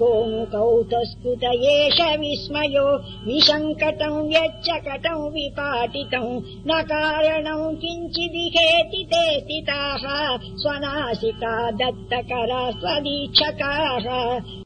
कोङ्कौतस्कुत एष विस्मयो विसङ्कटम् यच्चकटम् विपाटितम् न कारणम् किञ्चिदिहेति ते स्थिताः स्वनासिका दत्तकरा स्वदीक्षकाः।